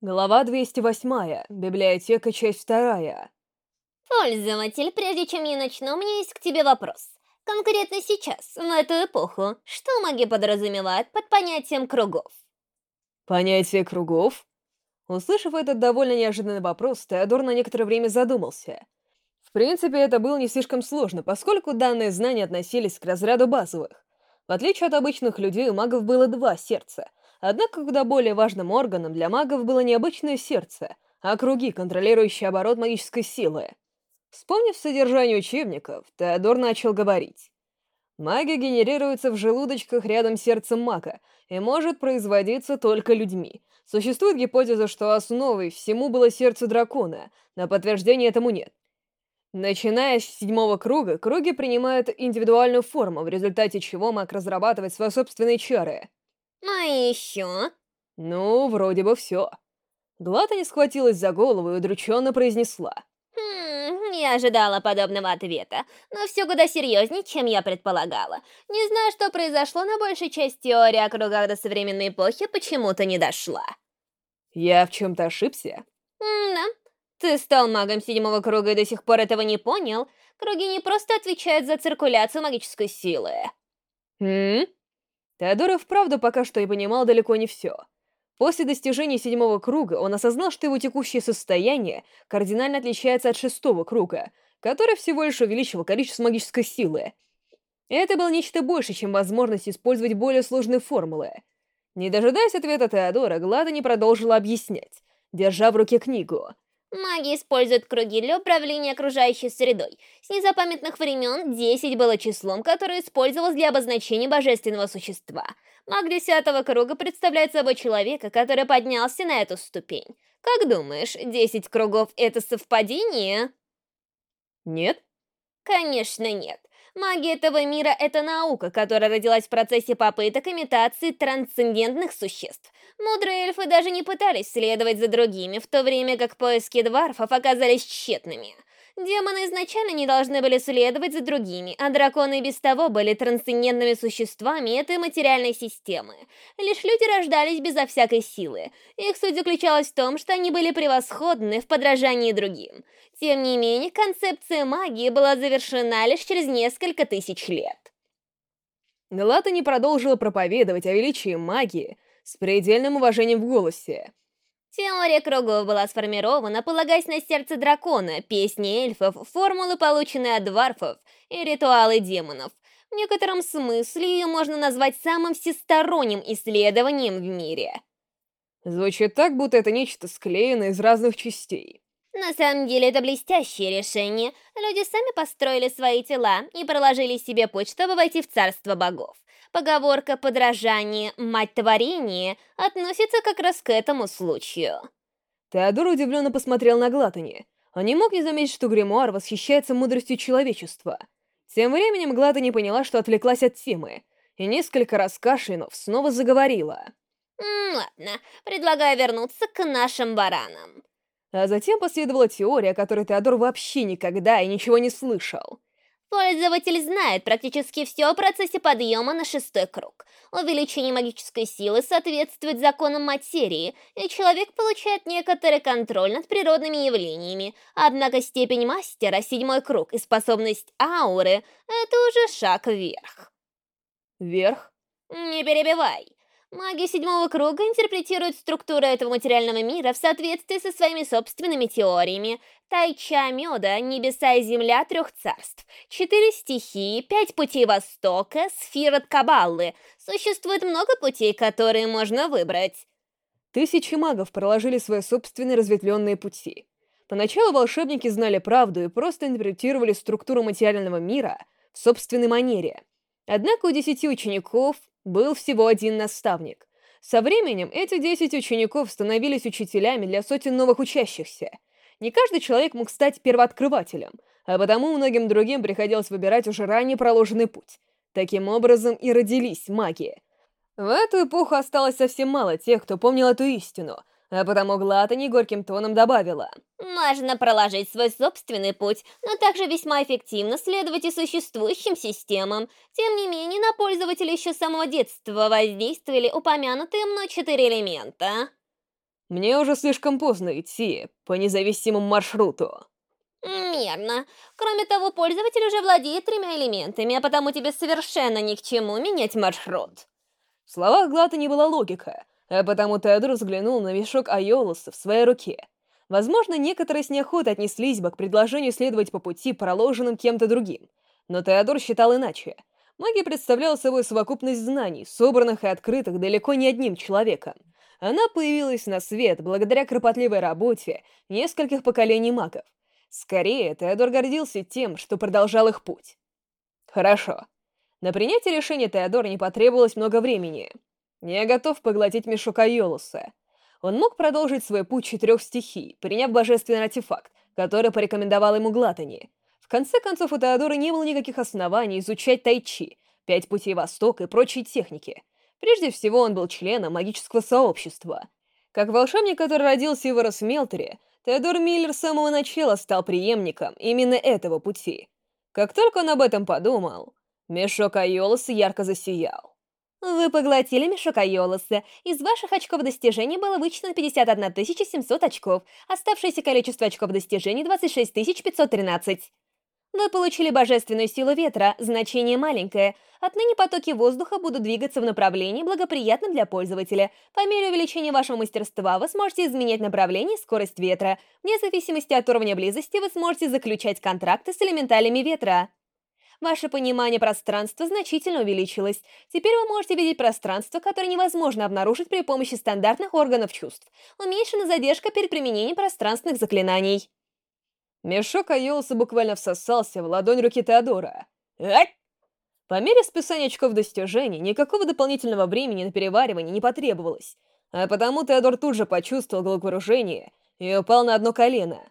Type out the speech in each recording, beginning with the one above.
Глава 208. Библиотека, часть вторая. Пользователь, прежде чем я начну, у меня есть к тебе вопрос. Конкретно сейчас, в эту эпоху, что маги подразумевают под понятием кругов? Понятие кругов? Услышав этот довольно неожиданный вопрос, Теодор на некоторое время задумался. В принципе, это было не слишком сложно, поскольку данные знания относились к разряду базовых. В отличие от обычных людей, у магов было два сердца — Однако куда более важным органом для магов было не обычное сердце, а круги, контролирующие оборот магической силы. Вспомнив содержание учебников, Теодор начал говорить. Магия генерируется в желудочках рядом с сердцем мага и может производиться только людьми. Существует гипотеза, что основой всему было сердце дракона, но подтверждения этому нет. Начиная с седьмого круга, круги принимают индивидуальную форму, в результате чего маг разрабатывает свои собственные чары — а еще? Ну, вроде бы все. Глата не схватилась за голову и удрученно произнесла. Хм, не ожидала подобного ответа, но все куда серьезнее, чем я предполагала. Не знаю, что произошло, но большая часть теории о кругах до современной эпохи почему-то не дошла. Я в чем-то ошибся? М да. Ты стал магом седьмого круга и до сих пор этого не понял? Круги не просто отвечают за циркуляцию магической силы. Хм? Теодор вправду пока что и понимал далеко не все. После достижения седьмого круга он осознал, что его текущее состояние кардинально отличается от шестого круга, который всего лишь увеличивал количество магической силы. Это было нечто больше, чем возможность использовать более сложные формулы. Не дожидаясь ответа Теодора, Глада не продолжила объяснять, держа в руке книгу — Маги используют круги для управления окружающей средой. С незапамятных времен 10 было числом, которое использовалось для обозначения божественного существа. Маг десятого круга представляет собой человека, который поднялся на эту ступень. Как думаешь, 10 кругов — это совпадение? Нет. Конечно, нет. Магия этого мира — это наука, которая родилась в процессе попыток имитации трансцендентных существ. Мудрые эльфы даже не пытались следовать за другими, в то время как поиски дварфов оказались тщетными. Демоны изначально не должны были следовать за другими, а драконы без того были трансцендентными существами этой материальной системы. Лишь люди рождались безо всякой силы. Их суть заключалась в том, что они были превосходны в подражании другим. Тем не менее, концепция магии была завершена лишь через несколько тысяч лет. Галата не продолжила проповедовать о величии магии с предельным уважением в голосе. Теория кругов была сформирована, полагаясь на сердце дракона, песни эльфов, формулы, полученные от дварфов, и ритуалы демонов. В некотором смысле ее можно назвать самым всесторонним исследованием в мире. Звучит так, будто это нечто склеенное из разных частей. На самом деле это блестящее решение. Люди сами построили свои тела и проложили себе путь, чтобы войти в царство богов. Поговорка «подражание, мать творения» относится как раз к этому случаю. Теодор удивленно посмотрел на Глатани. Он не мог не заметить, что гримуар восхищается мудростью человечества. Тем временем Глатани поняла, что отвлеклась от темы, и несколько раз кашлянув снова заговорила. «Ладно, предлагаю вернуться к нашим баранам». А затем последовала теория, о которой Теодор вообще никогда и ничего не слышал. Пользователь знает практически все о процессе подъема на шестой круг. Увеличение магической силы соответствует законам материи, и человек получает некоторый контроль над природными явлениями. Однако степень мастера, седьмой круг и способность ауры — это уже шаг вверх. Вверх? Не перебивай. Маги седьмого круга интерпретируют структуру этого материального мира в соответствии со своими собственными теориями. Тайча Меда, Небеса и Земля трех царств, четыре стихии, пять путей Востока, сфера от Кабаллы. Существует много путей, которые можно выбрать. Тысячи магов проложили свои собственные разветвленные пути. Поначалу волшебники знали правду и просто интерпретировали структуру материального мира в собственной манере. Однако у десяти учеников был всего один наставник. Со временем эти 10 учеников становились учителями для сотен новых учащихся. Не каждый человек мог стать первооткрывателем, а потому многим другим приходилось выбирать уже ранее проложенный путь. Таким образом и родились маги. В эту эпоху осталось совсем мало тех, кто помнил эту истину, а потому Глатани горьким тоном добавила. «Можно проложить свой собственный путь, но также весьма эффективно следовать и существующим системам. Тем не менее, на пользователя еще с самого детства воздействовали упомянутые мной четыре элемента». Мне уже слишком поздно идти по независимому маршруту. Верно. Кроме того, пользователь уже владеет тремя элементами, а потому тебе совершенно ни к чему менять маршрут. В словах Глата не была логика, а потому Теодор взглянул на мешок Айолуса в своей руке. Возможно, некоторые с неохотой отнеслись бы к предложению следовать по пути, проложенным кем-то другим. Но Теодор считал иначе. Магия представляла собой совокупность знаний, собранных и открытых далеко не одним человеком. Она появилась на свет благодаря кропотливой работе нескольких поколений магов. Скорее, Теодор гордился тем, что продолжал их путь. Хорошо. На принятие решения Теодора не потребовалось много времени. Я готов поглотить мешок Айолуса. Он мог продолжить свой путь четырех стихий, приняв божественный артефакт, который порекомендовал ему Глатани. В конце концов, у Теодора не было никаких оснований изучать тайчи, пять путей Востока и прочие техники. Прежде всего, он был членом магического сообщества. Как волшебник, который родился и вырос в Мелтере, Теодор Миллер с самого начала стал преемником именно этого пути. Как только он об этом подумал, мешок Айолоса ярко засиял. Вы поглотили мешок Айолоса. Из ваших очков достижений было вычтено 51 700 очков. Оставшееся количество очков достижений 26 513. Вы получили божественную силу ветра, значение маленькое. Отныне потоки воздуха будут двигаться в направлении, благоприятном для пользователя. По мере увеличения вашего мастерства вы сможете изменять направление и скорость ветра. Вне зависимости от уровня близости вы сможете заключать контракты с элементалями ветра. Ваше понимание пространства значительно увеличилось. Теперь вы можете видеть пространство, которое невозможно обнаружить при помощи стандартных органов чувств. Уменьшена задержка перед применением пространственных заклинаний. Мешок Айолса буквально всосался в ладонь руки Теодора. По мере списания очков достижений, никакого дополнительного времени на переваривание не потребовалось, а потому Теодор тут же почувствовал головокружение и упал на одно колено.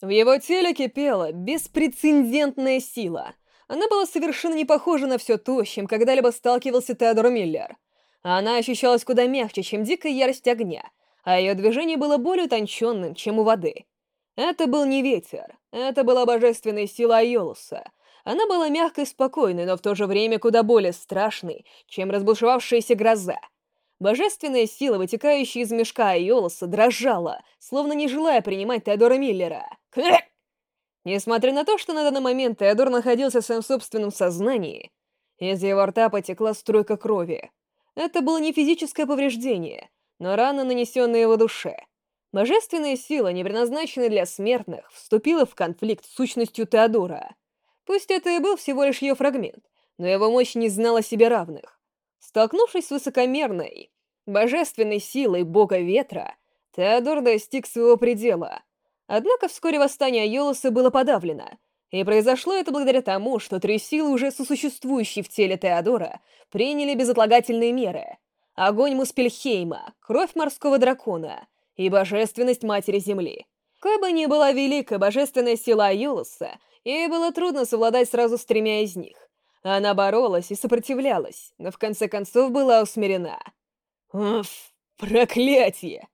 В его теле кипела беспрецедентная сила. Она была совершенно не похожа на все то, с чем когда-либо сталкивался Теодор Миллер. Она ощущалась куда мягче, чем дикая ярость огня, а ее движение было более утонченным, чем у воды — это был не ветер, это была божественная сила Айолуса. Она была мягкой и спокойной, но в то же время куда более страшной, чем разбушевавшаяся гроза. Божественная сила, вытекающая из мешка Айолуса, дрожала, словно не желая принимать Теодора Миллера. Крэк! Несмотря на то, что на данный момент Теодор находился в своем собственном сознании, из его рта потекла струйка крови. Это было не физическое повреждение, но рана, нанесенная его душе — Божественная сила, не предназначенная для смертных, вступила в конфликт с сущностью Теодора. Пусть это и был всего лишь ее фрагмент, но его мощь не знала себе равных. Столкнувшись с высокомерной, божественной силой бога ветра, Теодор достиг своего предела. Однако вскоре восстание Айолоса было подавлено, и произошло это благодаря тому, что три силы, уже сосуществующие в теле Теодора, приняли безотлагательные меры. Огонь Муспельхейма, кровь морского дракона — и божественность Матери Земли. Какой бы ни была великая божественная сила Айолуса, ей было трудно совладать сразу с тремя из них. Она боролась и сопротивлялась, но в конце концов была усмирена. Уф, проклятие!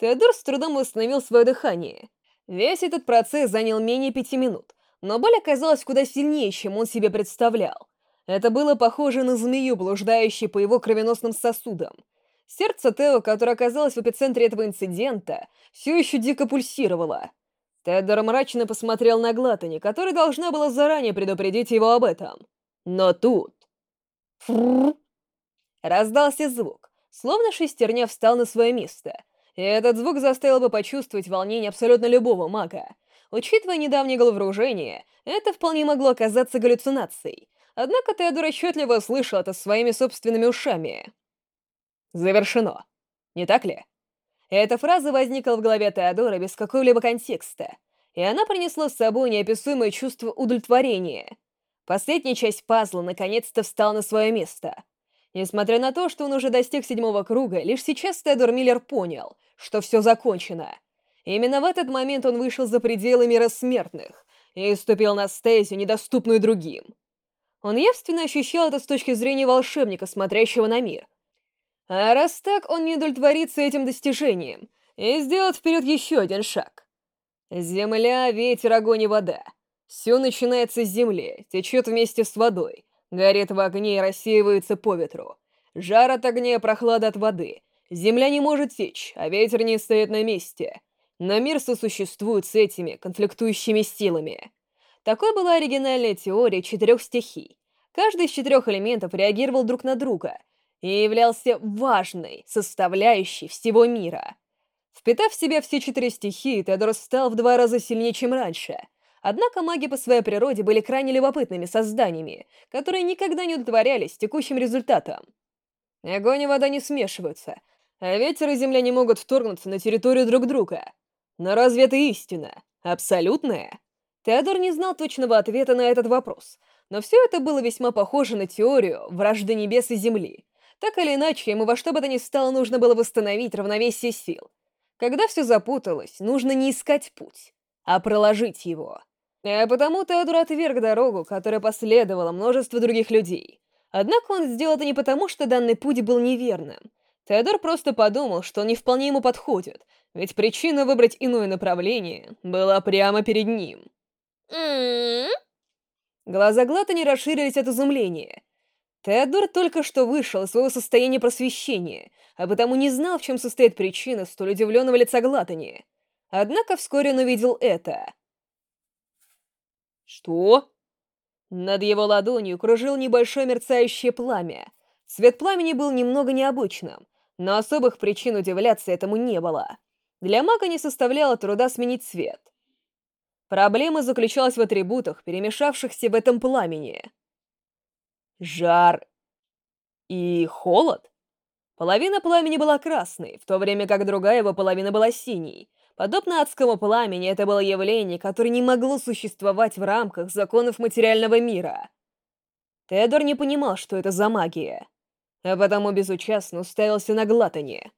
Теодор с трудом восстановил свое дыхание. Весь этот процесс занял менее пяти минут, но боль оказалась куда сильнее, чем он себе представлял. Это было похоже на змею, блуждающую по его кровеносным сосудам. Сердце Тео, которое оказалось в эпицентре этого инцидента, все еще дико пульсировало. Теддер мрачно посмотрел на Глатани, которая должна была заранее предупредить его об этом. Но тут... Фрррр. Раздался звук, словно шестерня встал на свое место. Этот звук заставил бы почувствовать волнение абсолютно любого мага. Учитывая недавнее головооружение, это вполне могло оказаться галлюцинацией. Однако Теодор отчетливо слышал это своими собственными ушами. Завершено. Не так ли? Эта фраза возникла в голове Теодора без какого-либо контекста, и она принесла с собой неописуемое чувство удовлетворения. Последняя часть пазла наконец-то встала на свое место. Несмотря на то, что он уже достиг седьмого круга, лишь сейчас Теодор Миллер понял, что все закончено. Именно в этот момент он вышел за пределы мира смертных и ступил на стезию, недоступную другим. Он явственно ощущал это с точки зрения волшебника, смотрящего на мир — а раз так, он не удовлетворится этим достижением и сделает вперед еще один шаг. Земля, ветер, огонь и вода. Все начинается с земли, течет вместе с водой, горит в огне и рассеивается по ветру. Жар от огня прохлада от воды. Земля не может течь, а ветер не стоит на месте. Но мир сосуществует с этими конфликтующими силами. Такой была оригинальная теория четырех стихий. Каждый из четырех элементов реагировал друг на друга и являлся важной составляющей всего мира. Впитав в себя все четыре стихии, Теодор стал в два раза сильнее, чем раньше. Однако маги по своей природе были крайне любопытными созданиями, которые никогда не удовлетворялись текущим результатом. Огонь и вода не смешиваются, а ветер и земля не могут вторгнуться на территорию друг друга. Но разве это истина? Абсолютная? Теодор не знал точного ответа на этот вопрос, но все это было весьма похоже на теорию вражды небес и земли. Так или иначе, ему во что бы то ни стало нужно было восстановить равновесие сил. Когда все запуталось, нужно не искать путь, а проложить его. А потому Теодор отверг дорогу, которая последовала множество других людей. Однако он сделал это не потому, что данный путь был неверным. Теодор просто подумал, что он не вполне ему подходит, ведь причина выбрать иное направление была прямо перед ним. Глаза Глата не расширились от изумления. Теодор только что вышел из своего состояния просвещения, а потому не знал, в чем состоит причина столь удивленного лица Глатани. Однако вскоре он увидел это. Что? Над его ладонью кружил небольшое мерцающее пламя. Цвет пламени был немного необычным, но особых причин удивляться этому не было. Для мага не составляло труда сменить цвет. Проблема заключалась в атрибутах, перемешавшихся в этом пламени. Жар и холод? Половина пламени была красной, в то время как другая его половина была синей. Подобно адскому пламени, это было явление, которое не могло существовать в рамках законов материального мира. Тедор не понимал, что это за магия, а потому безучастно уставился на глатание.